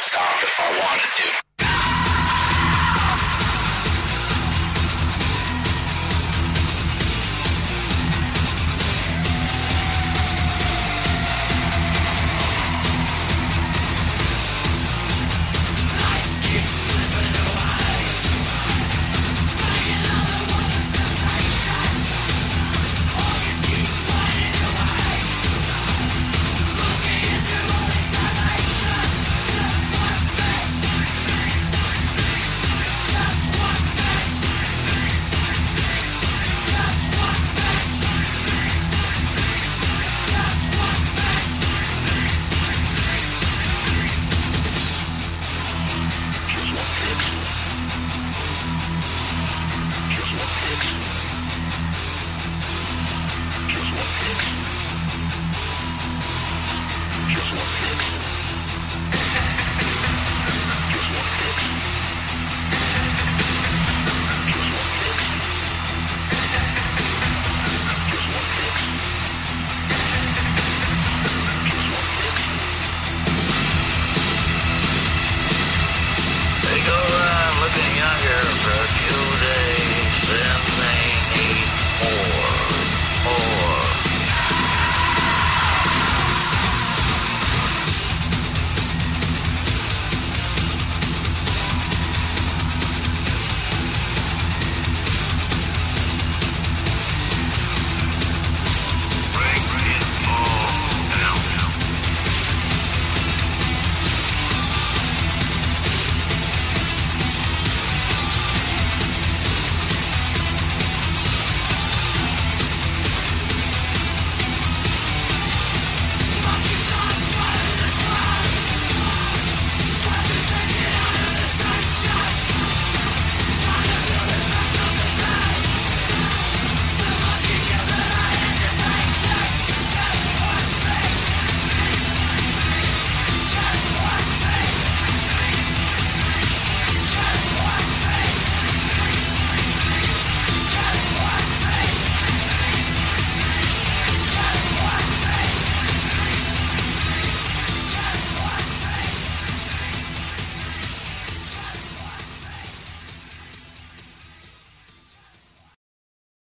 stop if I wanted to.